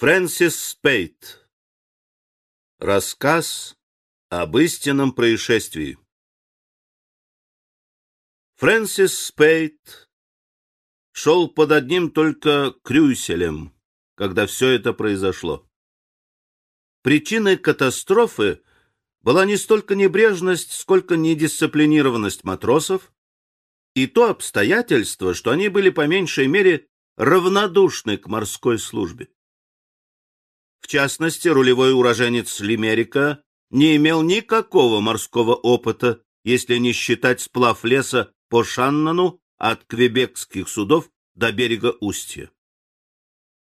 Фрэнсис Спейт. Рассказ об истинном происшествии. Фрэнсис Спейт шел под одним только крюселем, когда все это произошло. Причиной катастрофы была не столько небрежность, сколько недисциплинированность матросов и то обстоятельство, что они были по меньшей мере равнодушны к морской службе. В частности, рулевой уроженец Лимерика не имел никакого морского опыта, если не считать сплав леса по Шаннону от квебекских судов до берега Устья.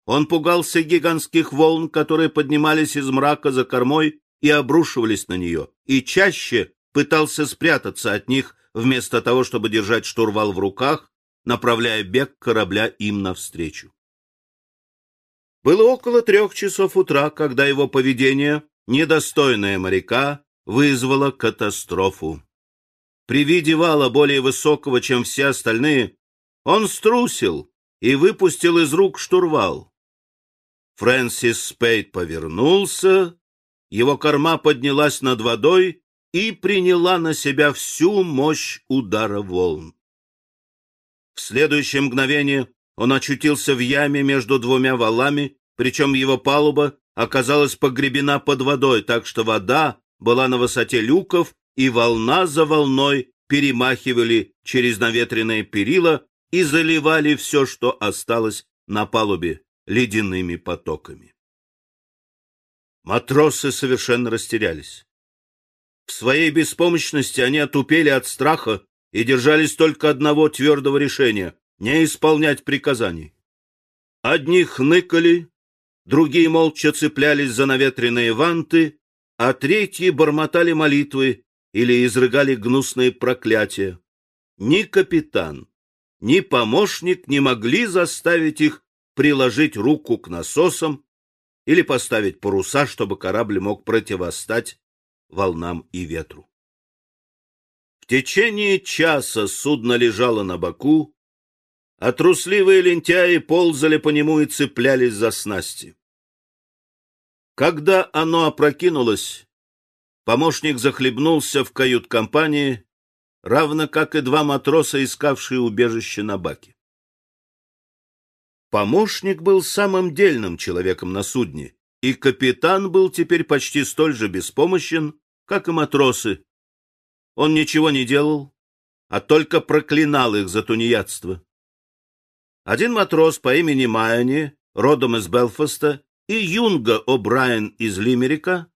Он пугался гигантских волн, которые поднимались из мрака за кормой и обрушивались на нее, и чаще пытался спрятаться от них, вместо того, чтобы держать штурвал в руках, направляя бег корабля им навстречу. Было около трех часов утра, когда его поведение, недостойное моряка, вызвало катастрофу. При виде вала более высокого, чем все остальные, он струсил и выпустил из рук штурвал. Фрэнсис Спейд повернулся, его корма поднялась над водой и приняла на себя всю мощь удара волн. В следующее мгновение он очутился в яме между двумя валами, причем его палуба оказалась погребена под водой, так что вода была на высоте люков, и волна за волной перемахивали через наветренные перила и заливали все, что осталось на палубе ледяными потоками. Матросы совершенно растерялись. В своей беспомощности они отупели от страха и держались только одного твердого решения — не исполнять приказаний. Одни хныкали, другие молча цеплялись за наветренные ванты, а третьи бормотали молитвы или изрыгали гнусные проклятия. Ни капитан, ни помощник не могли заставить их приложить руку к насосам или поставить паруса, чтобы корабль мог противостать волнам и ветру. В течение часа судно лежало на боку, а трусливые лентяи ползали по нему и цеплялись за снасти. Когда оно опрокинулось, помощник захлебнулся в кают-компании, равно как и два матроса, искавшие убежище на баке. Помощник был самым дельным человеком на судне, и капитан был теперь почти столь же беспомощен, как и матросы. Он ничего не делал, а только проклинал их за тунеядство. Один матрос по имени Майани, родом из Белфаста, и Юнга О'Брайен из Лимерика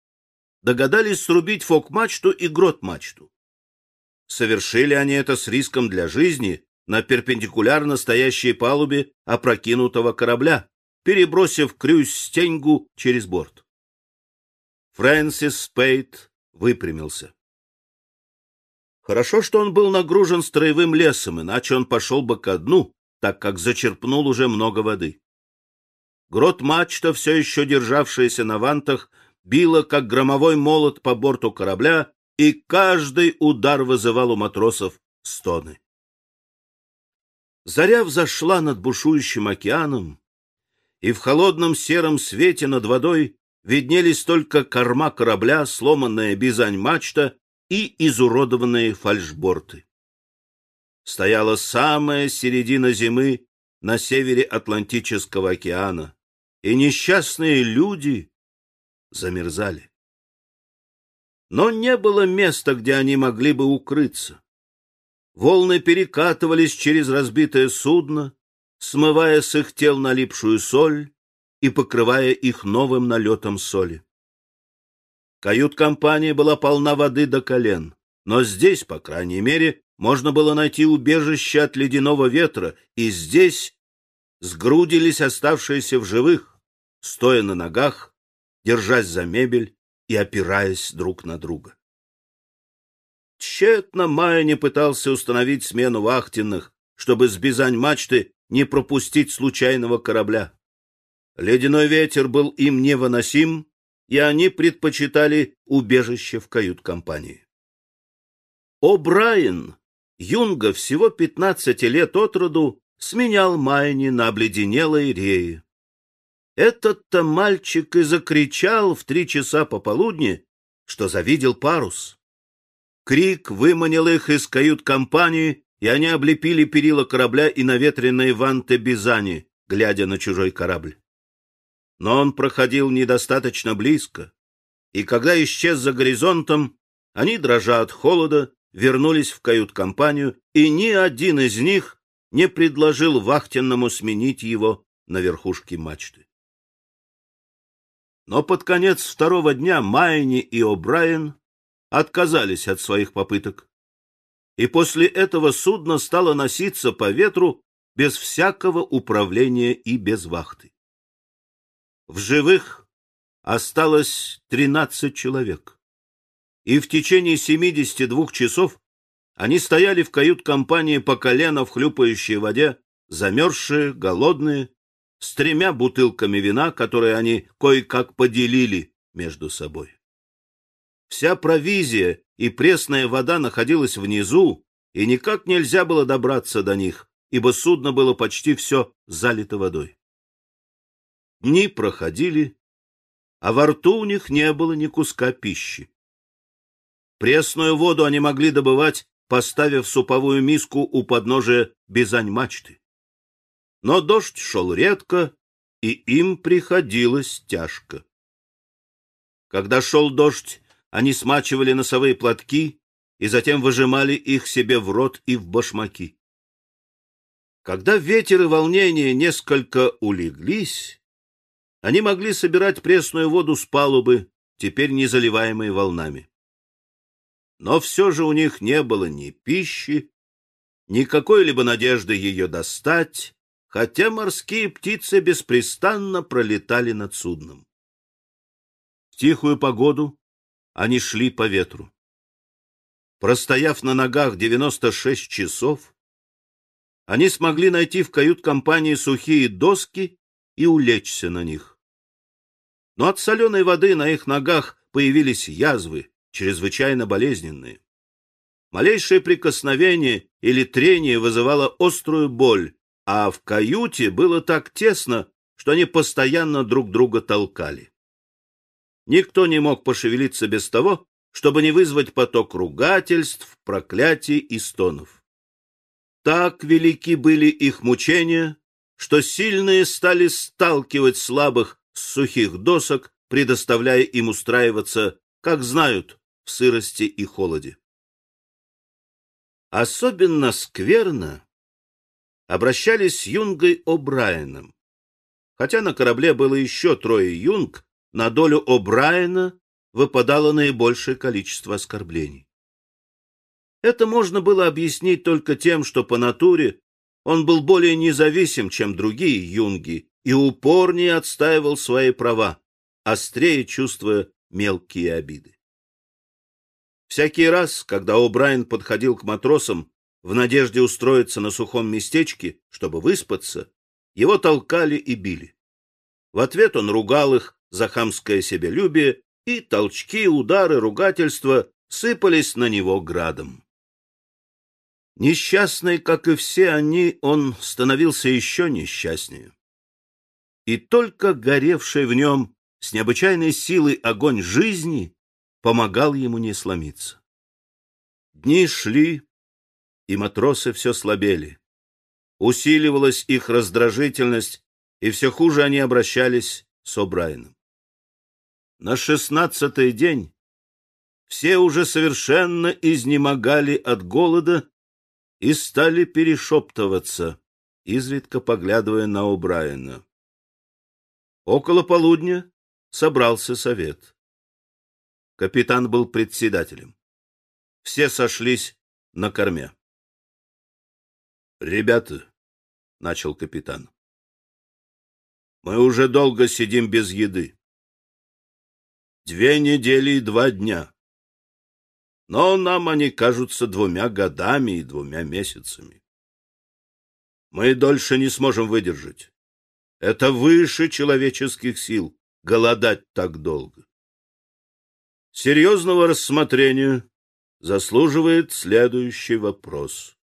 догадались срубить фок-мачту и грот-мачту. Совершили они это с риском для жизни на перпендикулярно стоящей палубе опрокинутого корабля, перебросив крюсь стеньгу через борт. Фрэнсис Спейт выпрямился. Хорошо, что он был нагружен строевым лесом, иначе он пошел бы ко дну, так как зачерпнул уже много воды. Грот-мачта, все еще державшаяся на вантах, била, как громовой молот по борту корабля, и каждый удар вызывал у матросов стоны. Заря взошла над бушующим океаном, и в холодном сером свете над водой виднелись только корма корабля, сломанная бизань-мачта и изуродованные фальшборты. Стояла самая середина зимы на севере Атлантического океана, и несчастные люди замерзали. Но не было места, где они могли бы укрыться. Волны перекатывались через разбитое судно, смывая с их тел налипшую соль, и покрывая их новым налетом соли. Кают-компания была полна воды до колен, но здесь, по крайней мере, можно было найти убежище от ледяного ветра, и здесь сгрудились оставшиеся в живых, стоя на ногах, держась за мебель и опираясь друг на друга. Тщетно Майя пытался установить смену вахтенных, чтобы с бизань мачты не пропустить случайного корабля. Ледяной ветер был им невыносим, и они предпочитали убежище в кают-компании. О'Брайен, юнга всего пятнадцати лет от роду, сменял Майни на обледенелой рее. Этот-то мальчик и закричал в три часа пополудни, что завидел парус. Крик выманил их из кают-компании, и они облепили перила корабля и наветренные ванты Бизани, глядя на чужой корабль. Но он проходил недостаточно близко, и когда исчез за горизонтом, они, дрожа от холода, вернулись в кают-компанию, и ни один из них не предложил вахтенному сменить его на верхушке мачты. Но под конец второго дня Майни и О'Брайен отказались от своих попыток. И после этого судно стало носиться по ветру без всякого управления и без вахты. В живых осталось тринадцать человек. И в течение семидесяти двух часов они стояли в кают-компании по колено в хлюпающей воде, замерзшие, голодные, с тремя бутылками вина, которые они кое-как поделили между собой. Вся провизия и пресная вода находилась внизу, и никак нельзя было добраться до них, ибо судно было почти все залито водой. Дни проходили, а во рту у них не было ни куска пищи. Пресную воду они могли добывать, поставив суповую миску у подножия бизань-мачты. Но дождь шел редко, и им приходилось тяжко. Когда шел дождь, они смачивали носовые платки и затем выжимали их себе в рот и в башмаки. Когда ветер и волнение несколько улеглись, они могли собирать пресную воду с палубы, теперь не заливаемой волнами. Но все же у них не было ни пищи, ни какой-либо надежды ее достать, хотя морские птицы беспрестанно пролетали над судном. В тихую погоду они шли по ветру. Простояв на ногах 96 часов, они смогли найти в кают-компании сухие доски и улечься на них. Но от соленой воды на их ногах появились язвы, чрезвычайно болезненные. Малейшее прикосновение или трение вызывало острую боль, а в каюте было так тесно, что они постоянно друг друга толкали. Никто не мог пошевелиться без того, чтобы не вызвать поток ругательств, проклятий и стонов. Так велики были их мучения, что сильные стали сталкивать слабых с сухих досок, предоставляя им устраиваться, как знают, в сырости и холоде. Особенно скверно обращались с Юнгой О'Брайеном. Хотя на корабле было еще трое юнг, на долю О'Брайена выпадало наибольшее количество оскорблений. Это можно было объяснить только тем, что по натуре он был более независим, чем другие юнги, и упорнее отстаивал свои права, острее чувствуя мелкие обиды. Всякий раз, когда О'Брайен подходил к матросам в надежде устроиться на сухом местечке, чтобы выспаться, его толкали и били. В ответ он ругал их за хамское себелюбие, и толчки, удары, ругательства сыпались на него градом. Несчастный, как и все они, он становился еще несчастнее. И только горевший в нем с необычайной силой огонь жизни помогал ему не сломиться. Дни шли, и матросы все слабели. Усиливалась их раздражительность, и все хуже они обращались с О'Брайеном. На шестнадцатый день все уже совершенно изнемогали от голода и стали перешептываться, изредка поглядывая на О'Брайена. Около полудня собрался совет. Капитан был председателем. Все сошлись на корме. «Ребята», — начал капитан, — «мы уже долго сидим без еды. Две недели и два дня. Но нам они кажутся двумя годами и двумя месяцами. Мы дольше не сможем выдержать. Это выше человеческих сил — голодать так долго. Серьезного рассмотрения заслуживает следующий вопрос.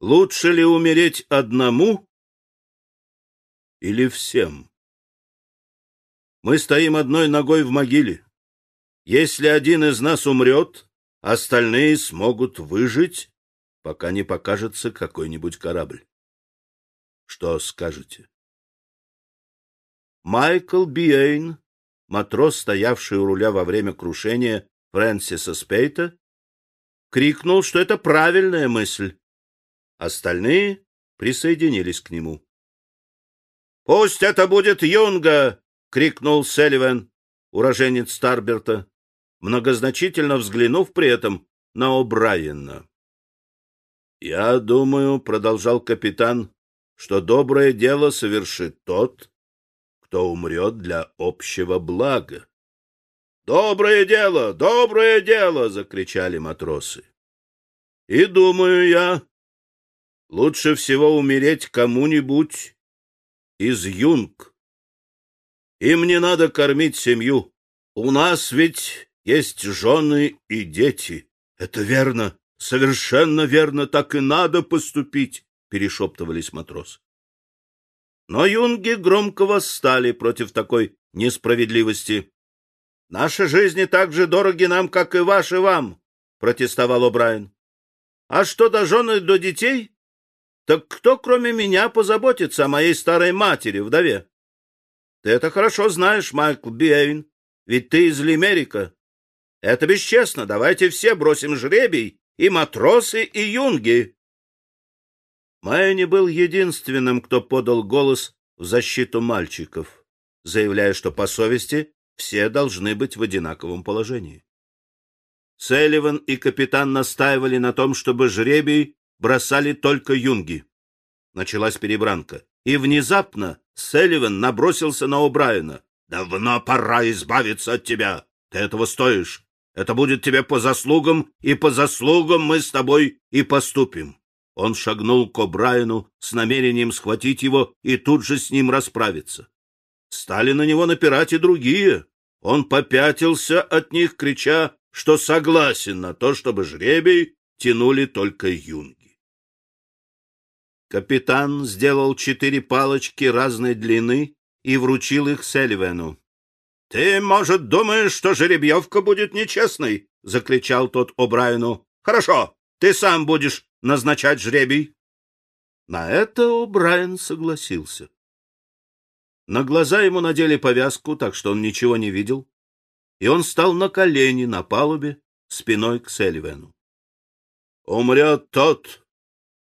Лучше ли умереть одному или всем? Мы стоим одной ногой в могиле. Если один из нас умрет, остальные смогут выжить, пока не покажется какой-нибудь корабль. Что скажете? Майкл Биэйн, матрос, стоявший у руля во время крушения Фрэнсиса Спейта, крикнул, что это правильная мысль. Остальные присоединились к нему. «Пусть это будет Юнга!» — крикнул Селливан, уроженец Старберта многозначительно взглянув при этом на О'Брайена. «Я думаю, — продолжал капитан, — что доброе дело совершит тот, кто умрет для общего блага. «Доброе дело! Доброе дело!» — закричали матросы. «И думаю я, лучше всего умереть кому-нибудь из юнг. Им не надо кормить семью. У нас ведь есть жены и дети. Это верно, совершенно верно, так и надо поступить, перешептывались матросы. Но юнги громко восстали против такой несправедливости. Наши жизни так же дороги нам, как и ваши вам, протестовал О'Брайен. А что до жены, до детей? Так кто, кроме меня, позаботится о моей старой матери, вдове? Ты это хорошо знаешь, Майкл Биэйн, ведь ты из Лимерика. Это бесчестно. Давайте все бросим жребий, и матросы, и юнги. Майни был единственным, кто подал голос в защиту мальчиков, заявляя, что по совести все должны быть в одинаковом положении. Селливан и капитан настаивали на том, чтобы жребий бросали только юнги. Началась перебранка, и внезапно Селливан набросился на О'Брайена. «Давно пора избавиться от тебя! Ты этого стоишь! Это будет тебе по заслугам, и по заслугам мы с тобой и поступим. Он шагнул к О'Брайену с намерением схватить его и тут же с ним расправиться. Стали на него напирать и другие. Он попятился от них, крича, что согласен на то, чтобы жребий тянули только юнги. Капитан сделал четыре палочки разной длины и вручил их Селивену. — Ты, может, думаешь, что жеребьевка будет нечестной? — закричал тот О'Брайену. — Хорошо, ты сам будешь назначать жребий. На это О'Брайен согласился. На глаза ему надели повязку, так что он ничего не видел, и он стал на колени на палубе спиной к Селивену. — Умрет тот,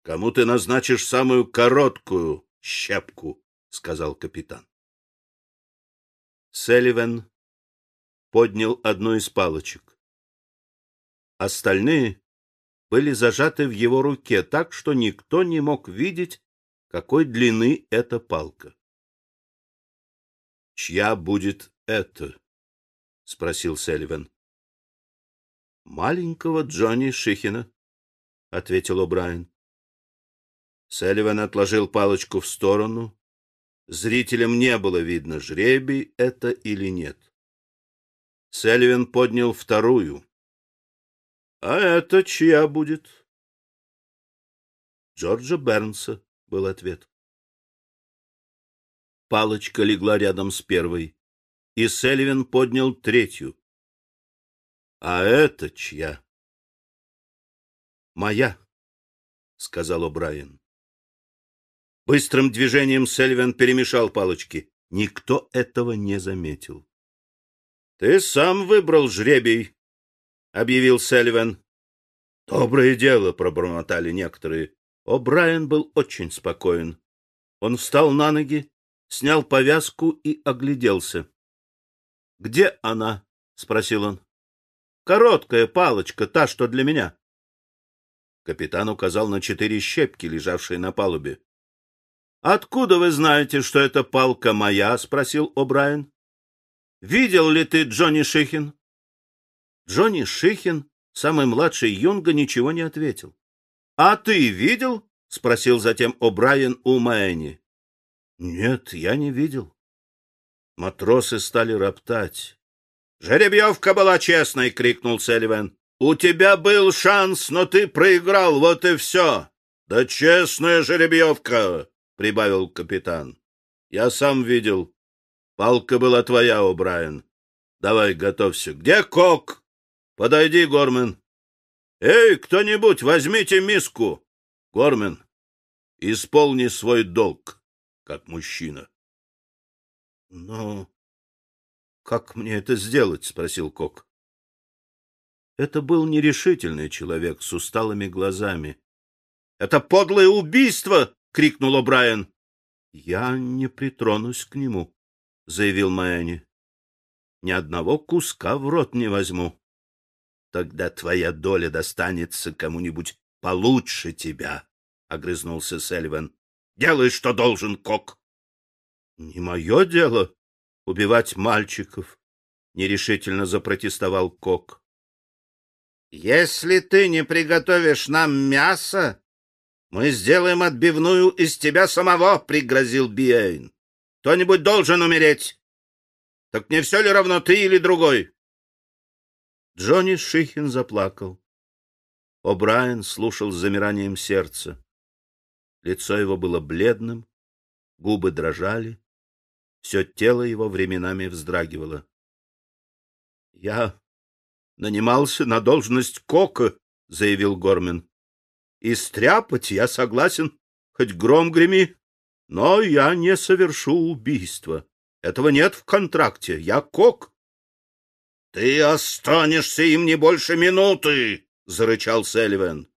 кому ты назначишь самую короткую щепку, — сказал капитан. Селливан поднял одну из палочек. Остальные были зажаты в его руке так, что никто не мог видеть, какой длины эта палка. «Чья будет это?» — спросил Селливан. «Маленького Джонни Шихина», — ответил О'Брайен. Селливан отложил палочку в сторону Зрителям не было видно, жребий это или нет. Сельвин поднял вторую. — А это чья будет? — Джорджа Бернса, — был ответ. Палочка легла рядом с первой, и Сельвин поднял третью. — А это чья? — Моя, — сказал О'Брайен. Быстрым движением Сельвин перемешал палочки. Никто этого не заметил. — Ты сам выбрал жребий, — объявил Сельвин. — Доброе дело, — пробормотали некоторые. О, Брайан был очень спокоен. Он встал на ноги, снял повязку и огляделся. — Где она? — спросил он. — Короткая палочка, та, что для меня. Капитан указал на четыре щепки, лежавшие на палубе. «Откуда вы знаете, что эта палка моя?» — спросил О'Брайен. «Видел ли ты Джонни Шихин?» Джонни Шихин, самый младший Юнга, ничего не ответил. «А ты видел?» — спросил затем О'Брайен у Мэйни. «Нет, я не видел». Матросы стали роптать. «Жеребьевка была честной!» — крикнул Селливан. «У тебя был шанс, но ты проиграл, вот и все!» «Да честная жеребьевка!» прибавил капитан. Я сам видел. Палка была твоя, О'Брайен. Давай, готовься. Где кок? Подойди, Гормен. Эй, кто-нибудь, возьмите миску. Гормен, исполни свой долг, как мужчина. — Но как мне это сделать? — спросил Кок. Это был нерешительный человек с усталыми глазами. — Это подлое убийство! — крикнул О'Брайен. — Я не притронусь к нему, — заявил Майани. — Ни одного куска в рот не возьму. — Тогда твоя доля достанется кому-нибудь получше тебя, — огрызнулся Сельвен. — Делай, что должен, Кок. — Не мое дело убивать мальчиков, — нерешительно запротестовал Кок. Если ты не приготовишь нам мясо, мы сделаем отбивную из тебя самого, — пригрозил Биэйн. Кто-нибудь должен умереть. Так не все ли равно ты или другой? Джонни Шихин заплакал. О'Брайен слушал с замиранием сердца. Лицо его было бледным, губы дрожали, все тело его временами вздрагивало. — Я нанимался на должность кока, — заявил Гормен. — И стряпать я согласен, хоть гром греми, но я не совершу убийства. Этого нет в контракте. Я кок. — Ты останешься им не больше минуты, — зарычал Селивен.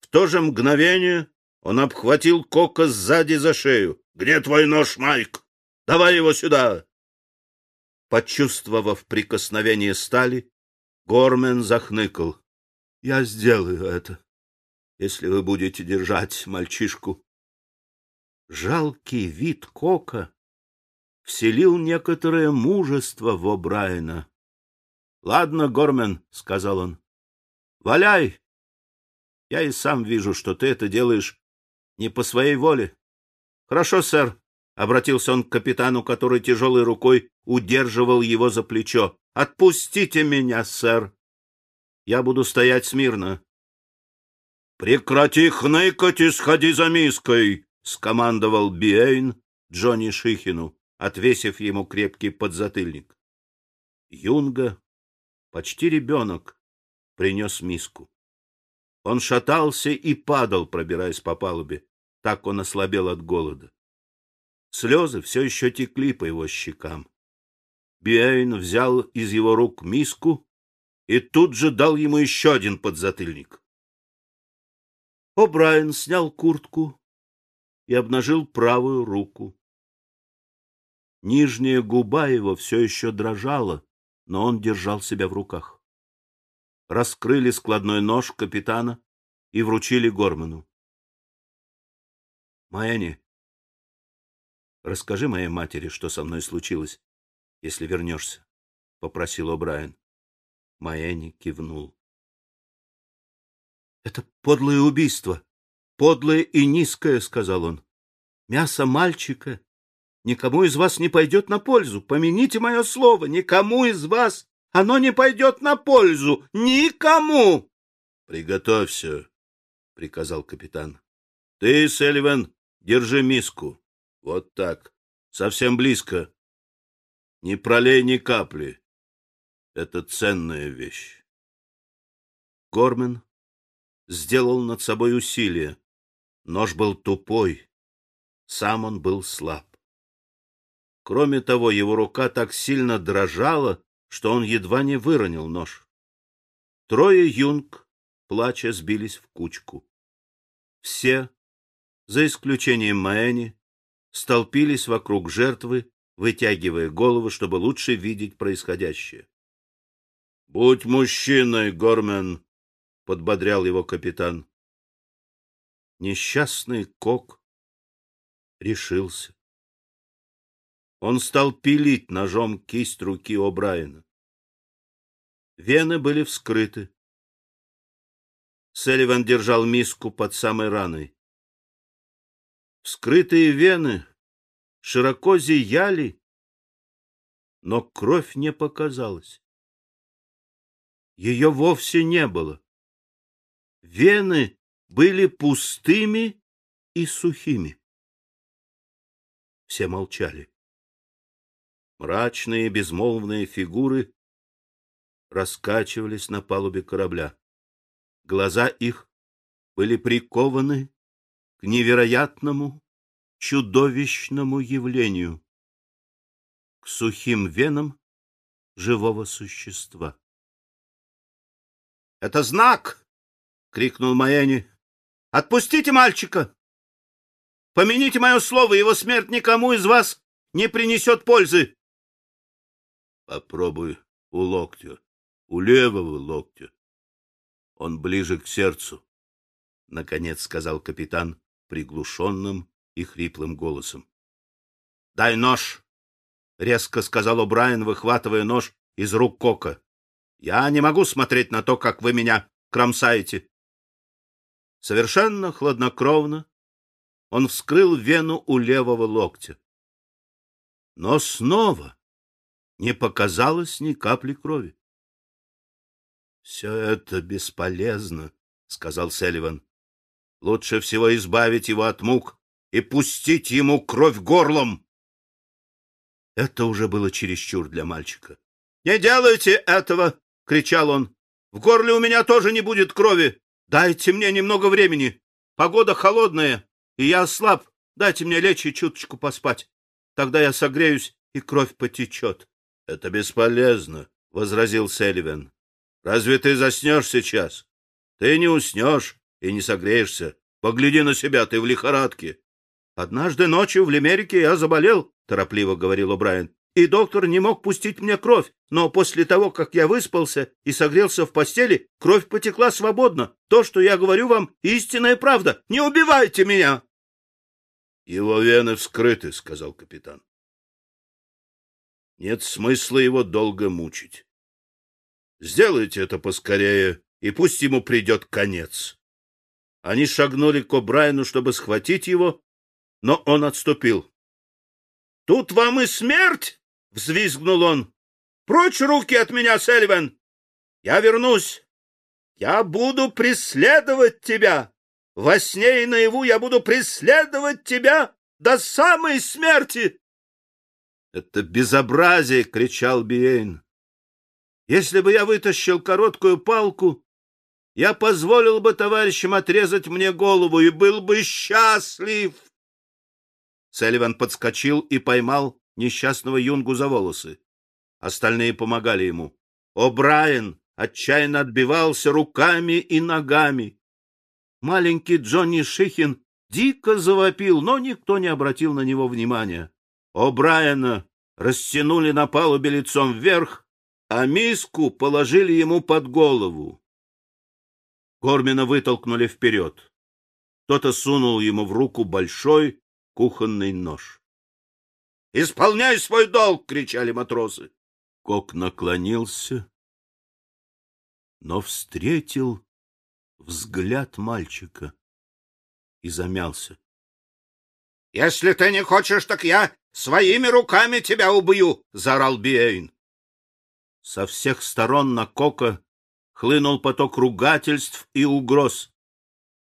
В то же мгновение он обхватил Кока сзади за шею. — Где твой нож, Майк? Давай его сюда! Почувствовав прикосновение стали, Гормен захныкал. — Я сделаю это, если вы будете держать мальчишку. Жалкий вид Кока вселил некоторое мужество в О'Брайена. — Ладно, Гормен, — сказал он, — валяй. Я и сам вижу, что ты это делаешь не по своей воле. — Хорошо, сэр, — обратился он к капитану, который тяжелой рукой удерживал его за плечо. — Отпустите меня, сэр. Я буду стоять смирно. — Прекрати хныкать и сходи за миской! — скомандовал Биэйн Джонни Шихину, отвесив ему крепкий подзатыльник. Юнга, почти ребенок, принес миску. Он шатался и падал, пробираясь по палубе. Так он ослабел от голода. Слезы все еще текли по его щекам. Биэйн взял из его рук миску и тут же дал ему еще один подзатыльник. О'Брайен снял куртку и обнажил правую руку. Нижняя губа его все еще дрожала, но он держал себя в руках. Раскрыли складной нож капитана и вручили Горману. — Майани, расскажи моей матери, что со мной случилось если вернешься, — попросил О'Брайен. Майени кивнул. — Это подлое убийство, подлое и низкое, — сказал он. — Мясо мальчика никому из вас не пойдет на пользу. Помяните мое слово, никому из вас оно не пойдет на пользу. Никому! — Приготовься, — приказал капитан. — Ты, Селиван, держи миску. Вот так, совсем близко. Не пролей ни капли. Это ценная вещь. Гормен сделал над собой усилие. Нож был тупой, сам он был слаб. Кроме того, его рука так сильно дрожала, что он едва не выронил нож. Трое юнг, плача, сбились в кучку. Все, за исключением Маэни, столпились вокруг жертвы вытягивая голову, чтобы лучше видеть происходящее. — Будь мужчиной, Гормен! — подбодрял его капитан. Несчастный Кок решился. Он стал пилить ножом кисть руки О'Брайена. Вены были вскрыты. Селливан держал миску под самой раной. Вскрытые вены широко зияли, но кровь не показалась. Ее вовсе не было. Вены были пустыми и сухими. Все молчали. Мрачные безмолвные фигуры раскачивались на палубе корабля. Глаза их были прикованы к невероятному, чудовищному явлению, к сухим венам живого существа. — Это знак! — крикнул Майени. — Отпустите мальчика! Помяните мое слово, его смерть никому из вас не принесет пользы. — Попробуй у локтя, у левого локтя. Он ближе к сердцу, — наконец сказал капитан приглушенным и хриплым голосом. — Дай нож! — резко сказал О'Брайен, выхватывая нож из рук Кока. — Я не могу смотреть на то, как вы меня кромсаете. Совершенно хладнокровно он вскрыл вену у левого локтя. Но снова не показалось ни капли крови. — Все это бесполезно, — сказал Селливан. — Лучше всего избавить его от мук и пустить ему кровь горлом. Это уже было чересчур для мальчика. — Не делайте этого! — кричал он. — В горле у меня тоже не будет крови. Дайте мне немного времени. Погода холодная и я слаб. Дайте мне лечь и чуточку поспать. Тогда я согреюсь, и кровь потечет. — Это бесполезно, — возразил Селливен. — Разве ты заснешь сейчас? Ты не уснешь и не согреешься. Погляди на себя, ты в лихорадке. — Однажды ночью в Лимерике я заболел, — торопливо говорил О'Брайен и доктор не мог пустить мне кровь, но после того, как я выспался и согрелся в постели, кровь потекла свободно. То, что я говорю вам, истинная правда. Не убивайте меня! — Его вены вскрыты, — сказал капитан. — Нет смысла его долго мучить. Сделайте это поскорее, и пусть ему придет конец. Они шагнули к О'Брайену, чтобы схватить его, но он отступил. — Тут вам и смерть! — взвизгнул он. — Прочь руки от меня, Сельвен! Я вернусь! Я буду преследовать тебя! Во сне и наяву я буду преследовать тебя до самой смерти! — Это безобразие! — кричал Биейн. — Если бы я вытащил короткую палку, я позволил бы товарищам отрезать мне голову и был бы счастлив! Селливан подскочил и поймал несчастного юнгу за волосы. Остальные помогали ему. О'Брайен отчаянно отбивался руками и ногами. Маленький Джонни Шихин дико завопил, но никто не обратил на него внимания. О'Брайена растянули на палубе лицом вверх, а миску положили ему под голову. Гормина вытолкнули вперед. Кто-то сунул ему в руку большой кухонный нож. Исполняй свой долг! — кричали матросы. Кок наклонился, но встретил взгляд мальчика и замялся. — Если ты не хочешь, так я своими руками тебя убью! — заорал Биэйн. Со всех сторон на Кока хлынул поток ругательств и угроз.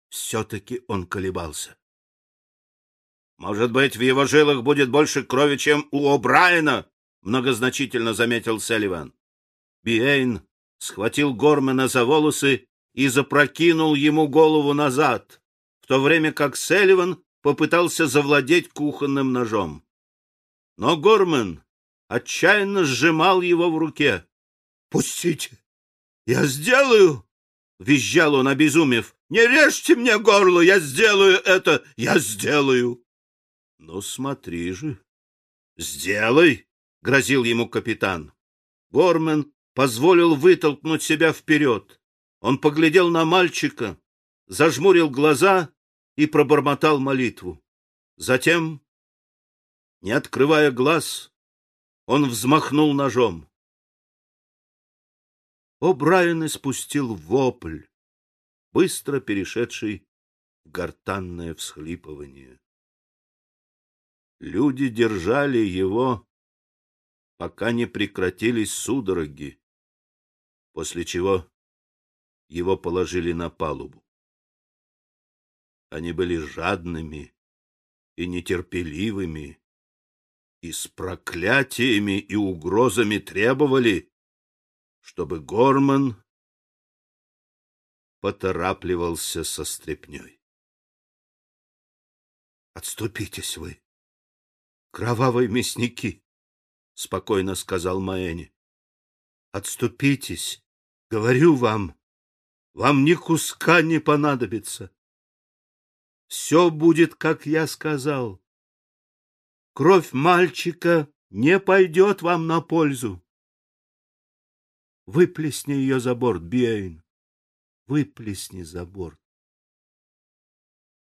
Все-таки он колебался. Может быть, в его жилах будет больше крови, чем у О'Брайена, многозначительно заметил Селливан. Биэйн схватил Гормена за волосы и запрокинул ему голову назад, в то время как Селливан попытался завладеть кухонным ножом. Но Гормен отчаянно сжимал его в руке. — Пустите! Я сделаю! — визжал он, обезумев. — Не режьте мне горло! Я сделаю это! Я сделаю! Ну, смотри же. Сделай, грозил ему капитан. Гормен позволил вытолкнуть себя вперед. Он поглядел на мальчика, зажмурил глаза и пробормотал молитву. Затем, не открывая глаз, он взмахнул ножом. О'Брайен испустил вопль, быстро перешедший в гортанное всхлипывание. Люди держали его, пока не прекратились судороги, после чего его положили на палубу. Они были жадными и нетерпеливыми, и с проклятиями и угрозами требовали, чтобы Горман поторапливался со стряпней. Отступитесь вы, кровавые мясники, спокойно сказал Маэни. Отступитесь, говорю вам, вам ни куска не понадобится. Все будет, как я сказал. Кровь мальчика не пойдет вам на пользу. Выплесни ее за борт, Биэйн. Выплесни за борт.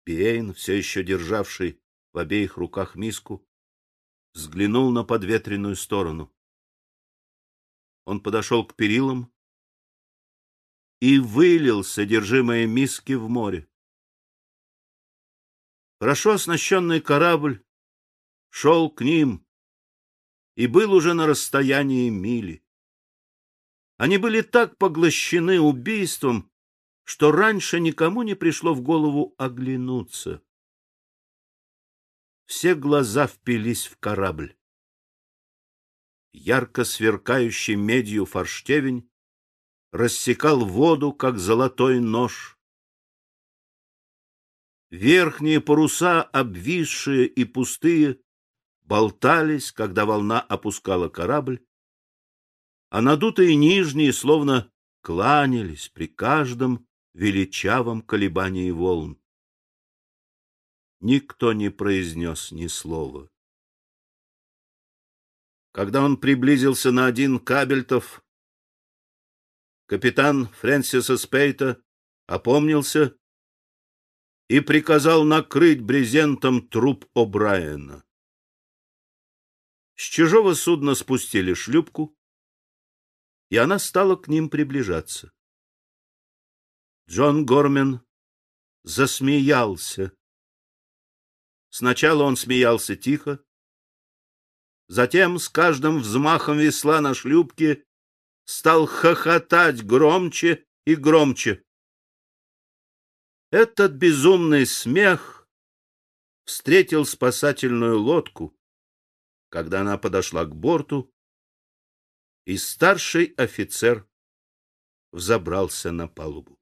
Биэйн, все еще державший в обеих руках миску, взглянул на подветренную сторону. Он подошел к перилам и вылил содержимое миски в море. Хорошо оснащенный корабль шел к ним и был уже на расстоянии мили. Они были так поглощены убийством, что раньше никому не пришло в голову оглянуться. Все глаза впились в корабль. Ярко сверкающий медью форштевень рассекал воду, как золотой нож. Верхние паруса, обвисшие и пустые, болтались, когда волна опускала корабль, а надутые нижние словно кланялись при каждом величавом колебании волн. Никто не произнес ни слова. Когда он приблизился на один кабельтов, капитан Фрэнсиса Спейта опомнился и приказал накрыть брезентом труп О'Брайена. С чужого судна спустили шлюпку, и она стала к ним приближаться. Джон Гормен засмеялся. Сначала он смеялся тихо, затем с каждым взмахом весла на шлюпке стал хохотать громче и громче. Этот безумный смех встретил спасательную лодку, когда она подошла к борту, и старший офицер взобрался на палубу.